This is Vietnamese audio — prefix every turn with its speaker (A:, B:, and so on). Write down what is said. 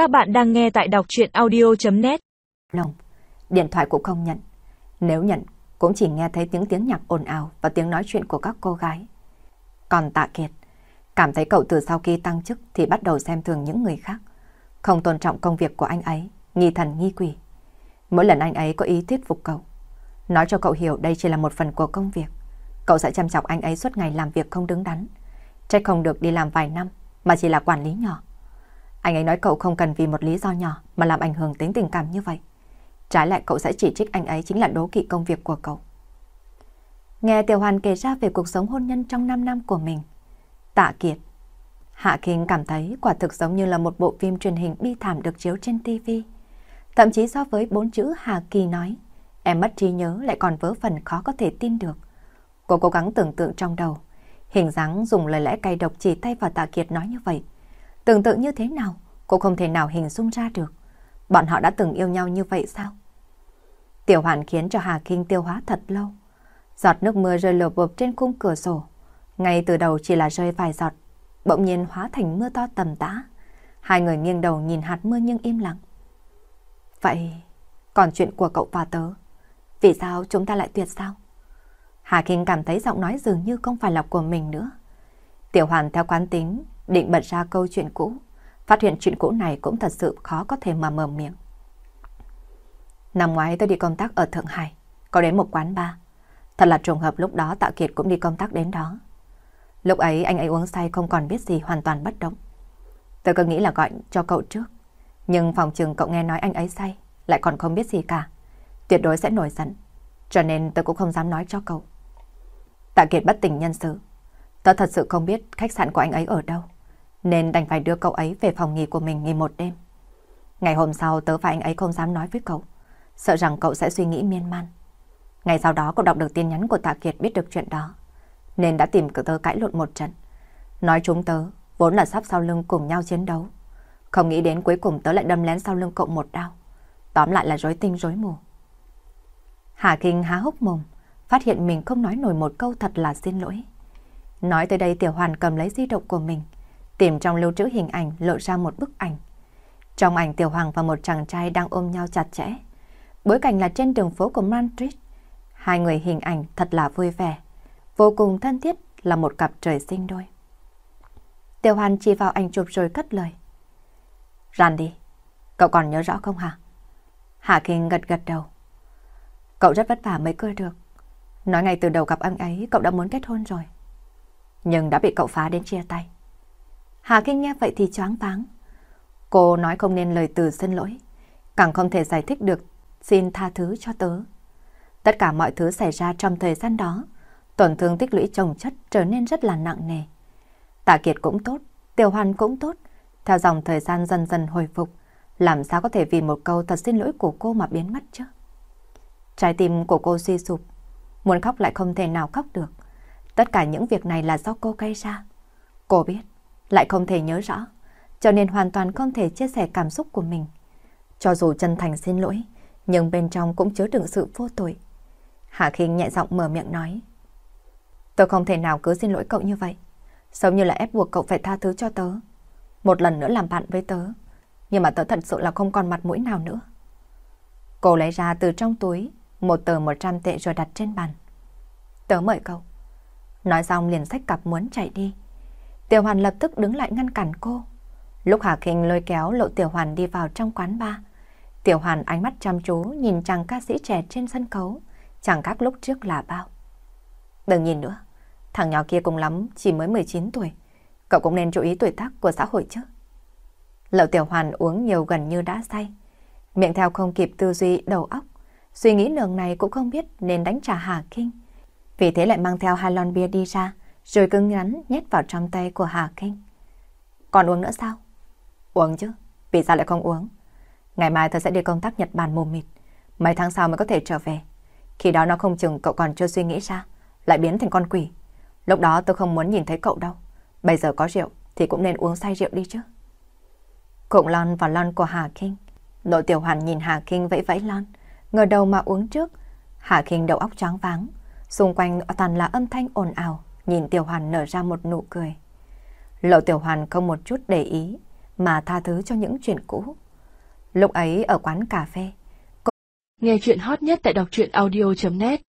A: Các bạn đang nghe tại đọc chuyện audio.net
B: Nồng, điện thoại cũng không nhận. Nếu nhận, cũng chỉ nghe thấy tiếng tiếng nhạc ồn ào và tiếng nói chuyện của các cô gái. Còn Tạ Kiệt, cảm thấy cậu từ sau khi tăng chức thì bắt đầu xem thường những người khác. Không tôn trọng công việc của anh ấy, nghi thần nghi quỷ. Mỗi lần anh ấy có ý thuyết phục cậu, nói cho cậu hiểu đây chỉ là một phần của công việc. Cậu sẽ chăm chọc anh ấy suốt ngày làm việc không đứng đắn. Trách không được đi làm vài năm, mà chỉ là quản lý nhỏ. Anh ấy nói cậu không cần vì một lý do nhỏ mà làm ảnh hưởng đến tình cảm như vậy. Trái lại cậu sẽ chỉ trích anh ấy chính là đố kỵ công việc của cậu. Nghe Tiểu Hoàn kể ra về cuộc sống hôn nhân trong 5 năm của mình. Tạ Kiệt. Hạ Kinh cảm thấy quả thực giống như là một bộ phim truyền hình bi thảm được chiếu trên TV. Thậm chí so với bốn chữ Hà Kỳ nói, em mất trí nhớ lại còn vớ phần khó có thể tin được. Cô cố gắng tưởng tượng trong đầu, hình dáng dùng lời lẽ cay độc chỉ tay vào Tạ Kiệt nói như vậy. Tưởng tượng như thế nào, cô không thể nào hình dung ra được. Bọn họ đã từng yêu nhau như vậy sao? Tiểu hoàn khiến cho Hà Kinh tiêu hóa thật lâu. Giọt nước mưa rơi lộp bộp trên khung cửa sổ. Ngay từ đầu chỉ là rơi vài giọt, bỗng nhiên hóa thành mưa to tầm tã. Hai người nghiêng đầu nhìn hạt mưa nhưng im lặng. Vậy, còn chuyện của cậu và tớ, vì sao chúng ta lại tuyệt sao? Hà Kinh cảm thấy giọng nói dường như không phải là của mình nữa. Tiểu Hoàn theo quán tính, định bật ra câu chuyện cũ. Phát hiện chuyện cũ này cũng thật sự khó có thể mà mở miệng. Năm ngoái tôi đi công tác ở Thượng Hải, có đến một quán bar. Thật là trùng hợp lúc đó Tạ Kiệt cũng đi công tác đến đó. Lúc ấy anh ấy uống say không còn biết gì hoàn toàn bất động. Tôi cứ nghĩ là gọi cho cậu trước. Nhưng phòng trường cậu nghe nói anh ấy say, lại còn không biết gì cả. Tuyệt đối sẽ nổi giận. Cho nên tôi cũng không dám nói cho cậu. Tạ Kiệt bất tỉnh nhân sự. Tôi thật sự không biết khách sạn của anh ấy ở đâu. Nên đành phải đưa cậu ấy về phòng nghỉ của mình nghỉ một đêm. Ngày hôm sau tớ và anh ấy không dám nói với cậu. Sợ rằng cậu sẽ suy nghĩ miên man. Ngày sau đó cậu đọc được tin nhắn của Tạ Kiệt biết được chuyện đó. Nên đã tìm cậu tớ cãi lộn một trận. Nói chúng tớ vốn là sắp sau lưng cùng nhau chiến đấu. Không nghĩ đến cuối cùng tớ lại đâm lén sau lưng cậu một đau. Tóm lại là rối tinh rối mù. Hà Kinh há hốc mồm, phát hiện mình không nói nổi một câu thật là xin lỗi. Nói tới đây Tiểu Hoàn cầm lấy di động của mình, tìm trong lưu trữ hình ảnh lộ ra một bức ảnh. Trong ảnh Tiểu Hoàng và một chàng trai đang ôm nhau chặt chẽ. Bối cảnh là trên đường phố của Madrid. Hai người hình ảnh thật là vui vẻ, vô cùng thân thiết là một cặp trời sinh đôi. Tiểu Hoàn chỉ vào ảnh chụp rồi cất lời. Randy, cậu còn nhớ rõ không hả? Hạ Kinh gật gật đầu. Cậu rất vất vả mới cười được. Nói ngay từ đầu gặp anh ấy, cậu đã muốn kết hôn rồi. Nhưng đã bị cậu phá đến chia tay. Hà Kinh nghe vậy thì choáng váng. Cô nói không nên lời từ xin lỗi. Càng không thể giải thích được xin tha thứ cho tớ. Tất cả mọi thứ xảy ra trong thời gian đó, tổn thương tích lũy chồng chất trở nên rất là nặng nề. Tạ Kiệt cũng tốt, Tiểu Hoàn cũng tốt, theo dòng thời gian dần dần hồi phục, làm sao có thể vì một câu thật xin lỗi của cô mà biến mất chứ? Trái tim của cô suy sụp, muốn khóc lại không thể nào khóc được. Tất cả những việc này là do cô gây ra. Cô biết, lại không thể nhớ rõ, cho nên hoàn toàn không thể chia sẻ cảm xúc của mình. Cho dù chân thành xin lỗi, nhưng bên trong cũng chứa đựng sự vô tội. Hạ Kinh nhẹ giọng mở miệng nói. Tôi không thể nào cứ xin lỗi cậu như vậy. Giống như là ép buộc cậu phải tha thứ cho tớ. Một lần nữa làm bạn với tớ. Nhưng mà tớ thật sự là không còn mặt mũi nào nữa. Cô lấy ra từ trong túi một tờ 100 tệ rồi đặt trên bàn. Tớ mời cậu. Nói xong liền sách cặp muốn chạy đi. Tiểu Hoàn lập tức đứng lại ngăn cản cô. Lúc Hà Kinh lôi kéo lộ Tiểu Hoàn đi vào trong quán bar. Tiểu Hoàn ánh mắt chăm chú nhìn chàng ca sĩ trẻ trên sân khấu, chẳng khác lúc trước là bao. Đừng nhìn nữa, thằng nhỏ kia cùng lắm chỉ mới 19 tuổi. Cậu cũng nên chú ý tuổi tác của xã hội chứ. Lậu Tiểu Hoàn uống nhiều gần như đã say. Miệng theo không kịp tư duy đầu óc. Suy nghĩ nường này cũng không biết nên đánh trả Hà Kinh. Vì thế lại mang theo hai lon bia đi ra, rồi cứng ngắn nhét vào trong tay của Hà Kinh. Còn uống nữa sao? Uống chứ, vì sao lại không uống? Ngày mai tôi sẽ đi công tác Nhật Bản mù mịt. Mấy tháng sau mới có thể trở về. Khi đó nó không chừng cậu còn chưa suy nghĩ ra, lại biến thành con quỷ. Lúc đó tôi không muốn nhìn thấy cậu đâu. Bây giờ có rượu thì cũng nên uống say rượu đi chứ. Cụng lon vào lon của Hà Kinh. nội tiểu hoàn nhìn Hà Kinh vẫy vẫy lon, ngờ đầu mà uống trước. Hà Kinh đầu óc trắng váng, xung quanh toàn là âm thanh ồn ào, nhìn tiểu hoàn nở ra một nụ cười. Lộ tiểu hoàn không một chút để ý, mà tha thứ cho những chuyện cũ. Lúc ấy ở quán cà phê.
A: Nghe chuyện hot nhất tại đọc truyện audio.net